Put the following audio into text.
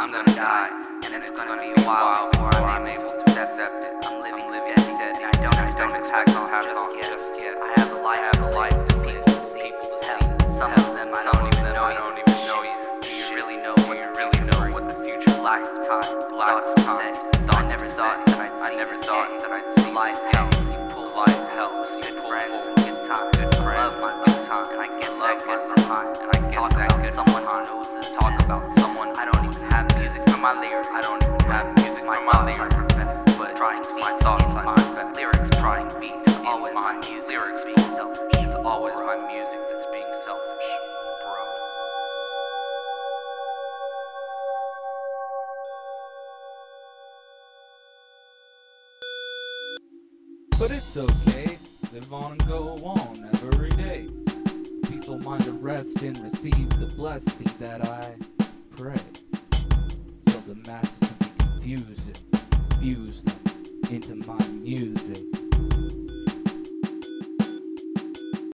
I'm gonna die, and then it's gonna be a while before I'm able to accept it. I'm living steady, and I don't expect a tax on just yet. I have a life, I have a life to people to see. Hell, some of them I don't even know. I don't even know you. Do you really know? Do you really know what the future? Lack of time, lack of time. I never thought that I'd see. I never thought that I'd see. Life helps. You pull life helps. You good friends, and good time, good friends, love my good time, and I get that good from mine. And I about someone who knows music from my lyrics. I don't have music from my lyrics. But trying to my thoughts, my lyrics, trying beats. Always my music. Lyrics being selfish. It's always my music that's being selfish, bro. But it's okay, live on and go on every day. Peaceful mind to rest and receive the blessing that I pray. Masses be fuse them into my music.